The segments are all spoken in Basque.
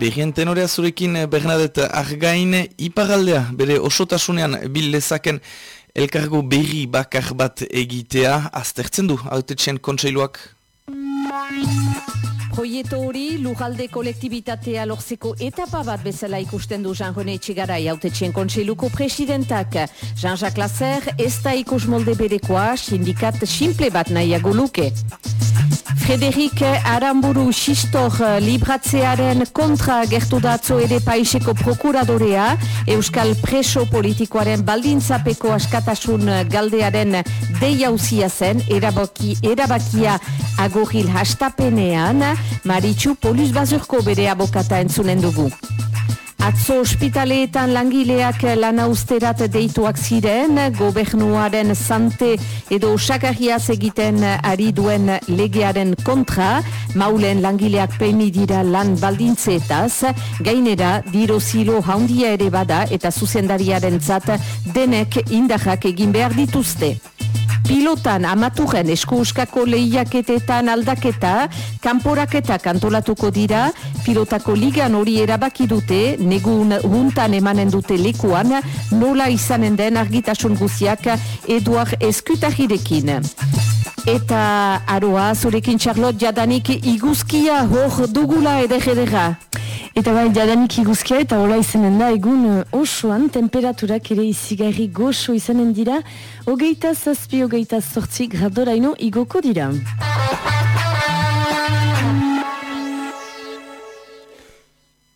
Berrien tenorea zurekin eh, Bernadette Argain ipagaldea bere osotasunean bilezaken elkargo berri bakar bat egitea aztertzen du autetxen kontseiluak. Proieto hori lujalde kolektibitatea lortzeko etapa bat bezala ikusten du Jean-René Txigarai autetxen kontseiluko presidentak. Jean-Jacques Lasser ez da ikus molde berekoa sindikat simple bat nahiago luke. Frederik Aramburu Sistor libratzearen kontra gertu datzo ere paiseko prokuradorea, Euskal preso politikoaren baldintzapeko askatasun galdearen deiauzia zen, erabaki, erabakia agoril hastapenean, Maritxu Polis Bazurko bere abokata entzunen dugu. Atzo ospitaleetan langileak lana usterat deituak ziren, gobernuaren sante edo sakarriaz egiten ari duen legearen kontra, maulen langileak peini dira lan baldintzeetaz, gainera diro zilo haundia ere bada eta zuzendariaren zat denek indahak egin behar dituzte. Pilotan amaturen eskuuskako lehiaketetan aldaketa, kanporaketa kantolatuko dira, pilotako ligan hori erabaki dute, negun huntan emanen dute lekuan, nola izanen den argitasun guziak eduar eskutahirekin. Eta aroa, zurekin Charlotte jadanik iguzkia hor dugula edera Eta bai, jadanik iguzkia eta hola izanen da egun uh, osoan, temperaturak ere izigarri goxo izanen dira, hogeita zazpi, hogeita sortzi gradoraino igoko dira.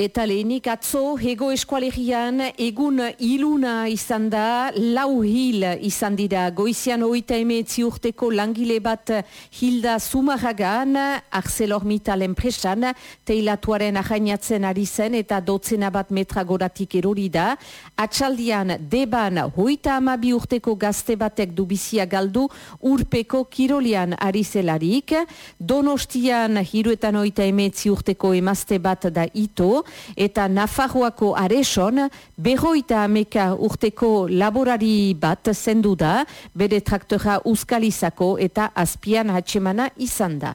Eta lehenik atzo, hego eskualerian, egun iluna izan da, lau hil izan dira. Goizian oita emetzi urteko langile bat hilda sumaragan, Arcelor Mital enpresan, teilatuaren ahainatzen ari zen eta dotzena bat metra goratik erori da. Atxaldian, deban, hoita amabi urteko gazte batek dubizia galdu, urpeko kirolian ari zelarik. Donostian, hiruetan oita emetzi urteko emazte bat da ito, eta Nafarroako areson berroita ameka urteko laborari bat zendu da, bere traktora uskalizako eta azpian hatxemana izan da.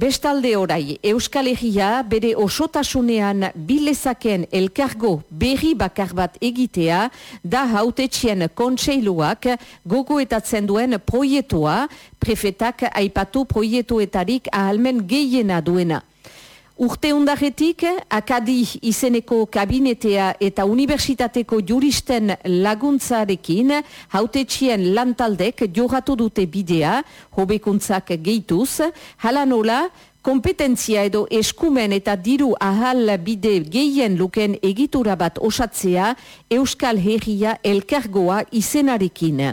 Bestalde orai, Euskal Herria bere osotasunean bilezaken elkargo berri bakar bat egitea da hautetxien kontseiluak gogoetatzen duen proietua, prefetak aipatu proietuetarik ahalmen gehiena duena. Urte undaretik, akadi izeneko kabinetea eta universitateko juristen laguntzarekin, hautetxien lantaldek johatu dute bidea, hobekuntzak gehituz, halanola, kompetentzia edo eskumen eta diru ahal bide gehien luken egitura bat osatzea, Euskal Herria elkargoa izenarekin.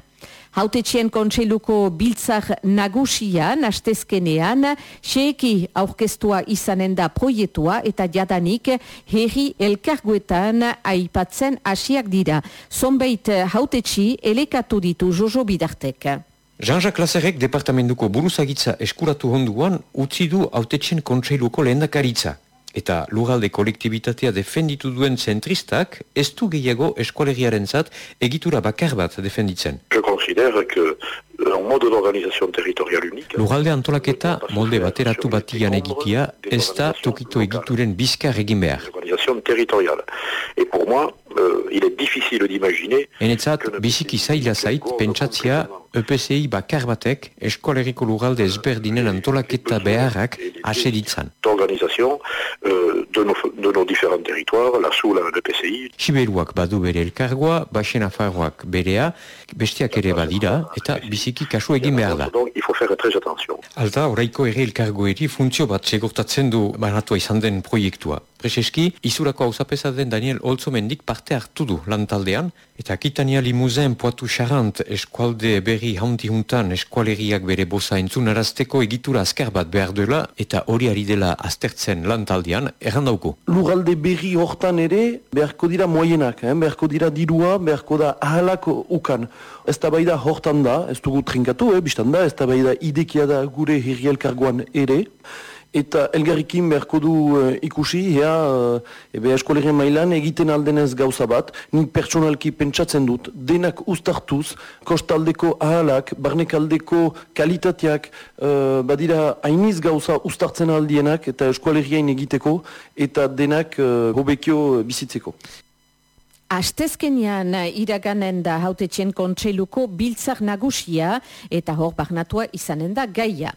Hautetxien kontseiluko biltzak nagusia nastezkenean, xeeki aurkestua izanen da proietua eta jadanik herri elkarguetan aipatzen hasiak dira. Zonbeit hautetxi elekatu ditu Jojo Bidartek. Jean-Jacques Lazerek departamentuko buruzagitza eskuratu honduan utzi du hautetxien kontseiluko lehendakaritza eta lugalde kolektibitatea defenditu duen zentristak ez du gehiago eskualegiaren zat egitura bakar bat defenditzen. Je considère que un mode d'organisation territoriale unique... Lugalde antolaketa molde bateratu batian egitia ez da tokito egituren bizkar egin behar. Et pour moi, euh, il est difficile d'imaginer... Enetzat, biziki zaila zait, pentsatzia EPCI bakar batek eskoleriko lugalde ezberdinen antolaketa beharrak aseditzan. D'organisation euh, de, nos, de nos différents territoires, la SULA, l'EPCI... Siberuak badu bere elkargoa, Baxen Afarroak berea, bestiak ere badira, eta biziki kasu egin behar da. Donc, il faut faire très attention. Alta, oraiko ere elkargoeri funtzio bat segurtatzen du banatua izan den proiektua. Prezeski, izurako hausapesa den Daniel Olzomendik parte hartu du lantaldean, eta Kitania Limuzen poatu xarant eskualde berri handi juntan eskualeriak bere bosa entzunarazteko egitura azkar bat behar duela, eta hori ari dela aztertzen lantaldean, errandauko. Lugalde berri hortan ere, beharko dira moienak, eh? beharko dira dirua, beharko da ahalako ukan. Ez da da hortan da, ez dugu trinkatu, eh? biztan da, ez da idekia da gure herri elkargoan ere, eta elgarrikin beharko du uh, ikusi, ea, uh, ebe mailan egiten aldenez gauza bat, nik pertsonalki pentsatzen dut, denak ustartuz, kostaldeko ahalak, barnekaldeko kalitateak, uh, badira hainiz gauza ustartzen aldienak, eta eskolegien egiteko, eta denak uh, hobekio bizitzeko. Astezkenian iraganen da hautetxen kontseiluko biltzak nagusia eta hor barnatua izanen da gaia.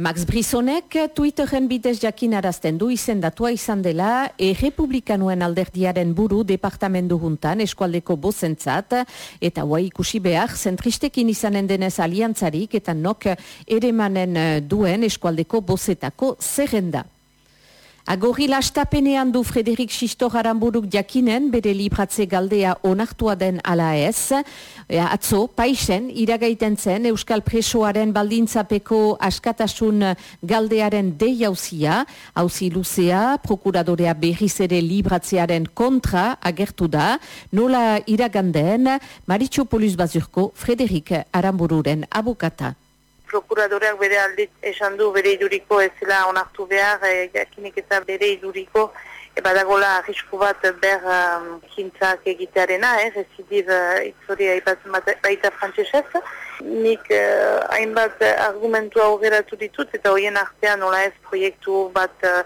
Max Brisonek Twitteren bidez jakinarazten du izendatua izan dela e-republikanuen alderdiaren buru departamendu juntan eskualdeko bozentzat eta hoa ikusi behar zentristekin izanen denez aliantzarik eta nok ere manen duen eskualdeko bozetako zerrenda. Agorri lastapenean du Frederik Sistor Aramburuk jakinen bere libratze galdea onartua den ala ez. Atzo, paisen, iragaiten zen Euskal Presoaren baldintzapeko askatasun galdearen deiauzia, hauzi luzea, prokuradorea berriz ere libratzearen kontra agertu da, nola iraganden Maritxo Poluz Bazurko Frederik Arambururen abokata prokuradoreak bere aldit esan du bere iduriko ez zela onartu behar, e, jakinik eta bere iduriko, e, badagola arrisku bat ber um, kintzak egitearena, eh, rezidiv uh, itzori haipatzen baita frantzesez. Nik uh, hainbat argumentua aurreratu ditut eta hoien artean nola ez proiektu bat uh,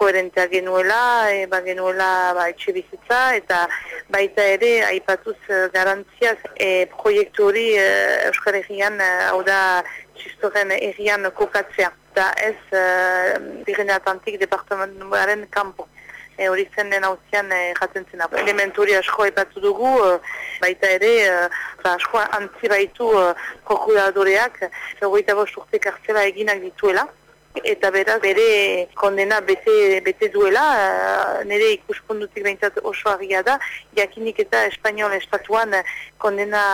koherentea genuela, e, ba genuela ba, etxe bizitza, eta baita ere, aipatuz garantziaz, e, proiektu hori e, Euskal Herrian, hau da, txistoren errian kokatzea. Da ez, uh, Birene Atlantik departamentuaren kampo. E, hori zen den hauzian jaten zena. Elementuri asko epatu dugu, baita ere, uh, asko antzi baitu uh, prokuradoreak, zegoita bost urte kartzela eginak dituela eta beraz bere kondena bete, bete duela, uh, nire ikuspundutik behintzat oso argia da, jakinik eta Espainiol estatuan kondena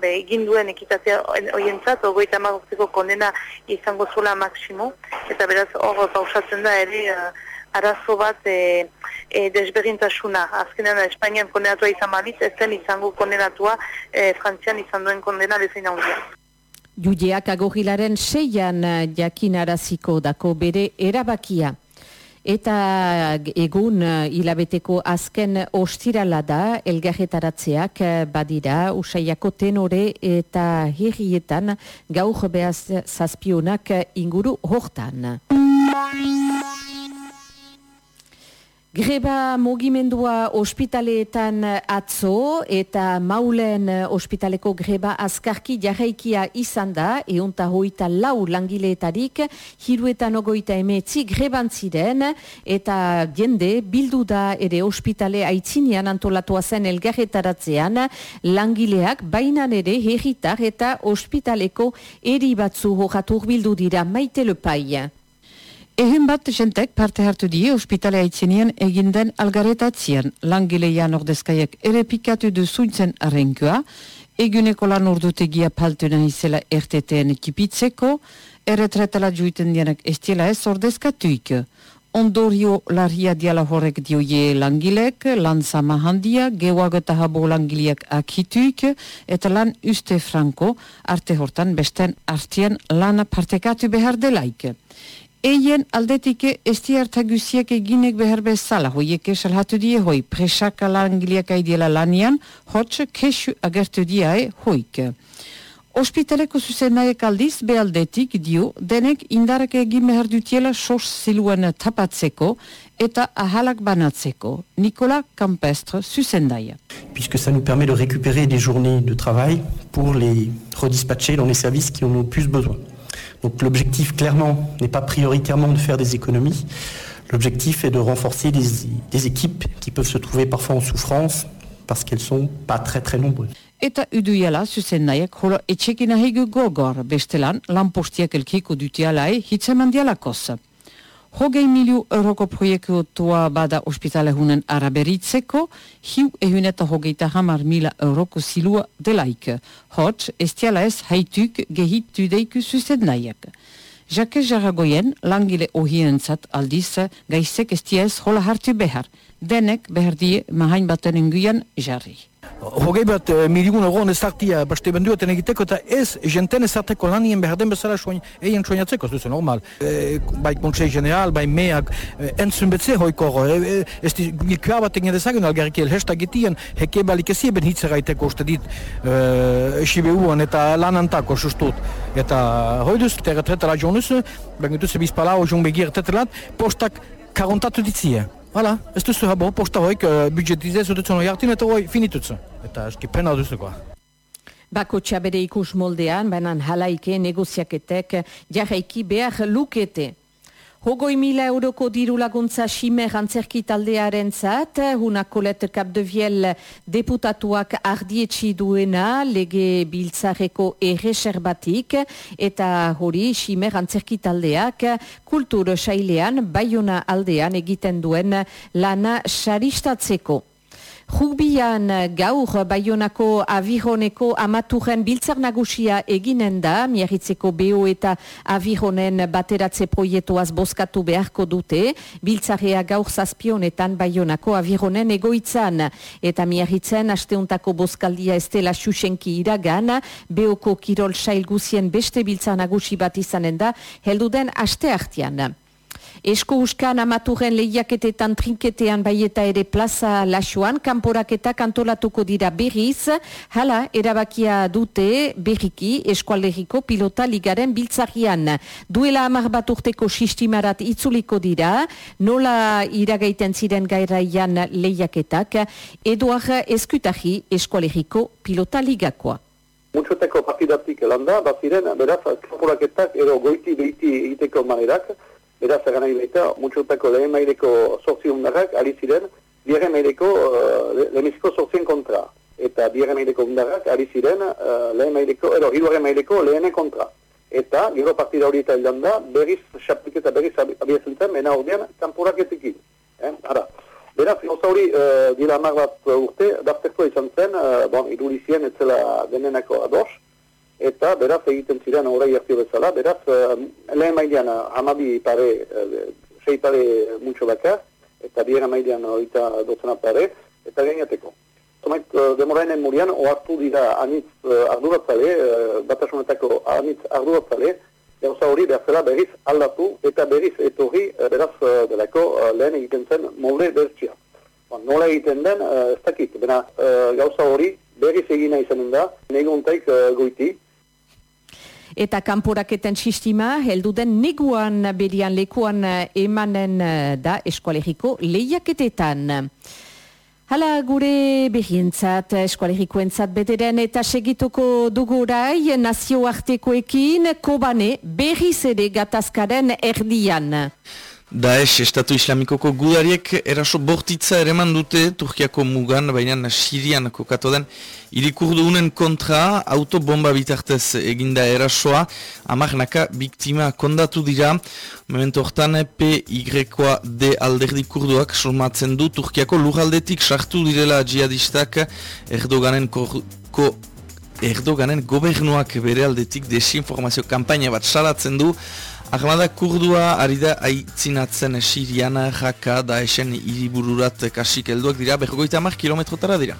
be, egin duen ekitatea oientzat, ogoita magortzeko kondena izango zula maksimo, eta beraz hor pausatzen da ere uh, arazo bat e, e, desberintasuna. Azkenean Espainian kondenatua izan maliz, ez zen izango kondenatua e, Frantzian izan duen kondena bezain handia. Judeak agogilaren seian eh, jakinaraziko dako bere erabakia. Eta egun eh, hilabeteko azken ostirala da elgarretaratzeak eh, badira usaiako tenore eta herrietan gaur behaz zazpionak inguru hortan. Greba mugimendua ospitaleetan atzo eta maulen ospitaleko greba azkarki jarraikia izan da, eunta hoita lau langileetarik, hiruetan ogoita emetzi greban ziren, eta jende bildu da ere ospitale aitzinean antolatua zen elgarretaratzean, langileak bainan ere herritar eta ospitaleko eri batzu hojatur bildu dira maite lepai. Ehen bat jentek parte hartu die ospitalea itzenean eginden algaretatzean langileian ordezkaiak ere pikatu du zuintzen arrenkua, eguneko lan urdutegia paltuna izela RTTN ekipitzeko, erretretala juiten dienak estiela ez ordezkatuik. Ondorio larria diala horrek dioie langilek, lan sama handia, geoago eta habo langileak akituik, eta lan uste franko, arte hortan besten artien lan partekatu behar delaik. Eien aldetike estiarta guziak eginek behar bezala, hoiek esalhatu die hoi, presaka langileak aidiela lanian, hotx kesu agertu diae hoik. Ospitaleko zuzenaiek aldiz behaldetik dio, denek indarak egin behar dutiela sos ziluen tapatzeko eta ahalak banatzeko. Nikola Campestre zuzendaia. Puisque ça nous permet de récupérer des journées de travail pour les redispatcher dans les services qui en ont plus besoin. Donc l'objectif clairement n'est pas prioritairement de faire des économies. L'objectif est de renforcer des, équipes qui peuvent se trouver parfois en souffrance parce qu'elles sont pas très très nombreuses. Hogei miliu euroko proiektua bada ospitalehunen araberitzeko, hiu ehun eta hogeita hamar mila euroko zilua delaik. Hot, estiala ez haituk gehitu deiku zuzen nahiak. Jake Jaragoyen, langile ohientzat aldiz, gaizek estia ez hola hartu behar. Denek behar die mahain baten inguian jarri. Hogei bat e, miligun egon ezartia baste benduetan egiteko eta ez jenten ezarteko lanien behar den bezala soin, eien soinatzeko, ez duzu normal. E, bai Konsei General, bai meak, e, entzun betze hoiko e, e, ez di bat egin dezagun algarrik elhesta getien, heke balik ez eben hitzeraiteko uste dit e, eta lanantako sustut. Eta hoi duz, terretretara jonuz, baina duz bizpala begir tetelat, postak karontatu ditzie. Hala, ez duzu habo, posta hoik, uh, budgetizez, udutzen hori hartin, eta hoi finitutzen. Eta eski pena duzukoa. Bako txabere ikus moldean, baina halaike negoziaketek jarraiki behar lukete. Hogoi mila euroko diru laguntza Ximer antzerki taldearen zat, hunakolet kapdeviel deputatuak ardietxi duena lege biltzareko erreserbatik, eta hori Ximer antzerki taldeak kultur sailean baiona aldean egiten duen lana saristatzeko. Rugbian gaur Bayonako Avironeko amaturen biltzar nagusia eginen da, miarritzeko BO eta Avironen bateratze proietoaz boskatu beharko dute, biltzarea gaur zazpionetan Bayonako Avironen egoitzan. Eta miarritzen asteuntako boskaldia estela xuxenki iragan, BOko Kirol Sail guzien beste biltzar nagusi bat izanen da, helduden aste hartian. Esko uskan amaturen lehiaketetan trinketean baieta ere plaza lasuan, kanporaketak antolatuko dira berriz, hala erabakia dute berriki eskualeriko pilota ligaren biltzarian. Duela amar bat urteko sistimarat itzuliko dira, nola iragaiten ziren gairaian lehiaketak, eduar eskutahi eskualeriko pilota ligakoa. Mutsoteko partidatik landa, bat ziren, beraz, kanporaketak edo goiti behiti egiteko manerak, Egan nahi baita, mutxotako lehen maileko sortzi undarrak, ari ziren, biaren maileko uh, lehenizko sortzien kontra. Eta biaren maileko undarrak, ari ziren, uh, lehen maileko, edo, hiruaren maileko lehenen kontra. Eta, gero partida hori eta hildan da, berriz, xaplik eta berriz abiazen zen, mena ordean, kanpuraketekin. Eh? Ara, beraz, gauza hori, uh, dira amar bat urte, dazteko izan zen, uh, bon, idulizien etzela denenako ados, eta beraz egiten ziren orai hartio bezala, beraz uh, lehen mailean eh, hamabi pare, uh, sei pare mutxo baka, eta biera mailean oita dozena pare, eta gainateko. Zomait, uh, demorainen murian, oartu dira anitz uh, arduratzale, uh, batasunetako anitz arduratzale, gauza hori berzela berriz aldatu, eta berriz etorri beraz delako uh, lehen egiten zen molde bertxia. Ba, nola egiten den, ez dakit, bena gauza hori berriz egina izanen da, neguntaik uh, goiti, eta kanporaketen sistema heldu den neguan berian lekuan eh, emanen eh, da eskualeriko lehiaketetan. Hala gure behientzat, eskualerikoentzat bederen eta segituko dugurai nazioartekoekin kobane berriz ere gatazkaren erdian. Daesh, Estatu Islamikoko gudariek eraso bortitza ereman dute Turkiako mugan, baina Sirian kokatu den. Irikurdu unen kontra autobomba bitartez eginda erasoa, amarnaka biktima kondatu dira, momentu hortan PYD alderdi kurduak somatzen du Turkiako luraldetik sartu direla jihadistak Erdoganen ko Erdoganen gobernuak bere aldetik desinformazio kampaina bat salatzen du, Ahmada kurdua ari da aitzinatzen Siriana jaka da esen iribururat kasik helduak dira, berrogoita amak kilometrotara dira.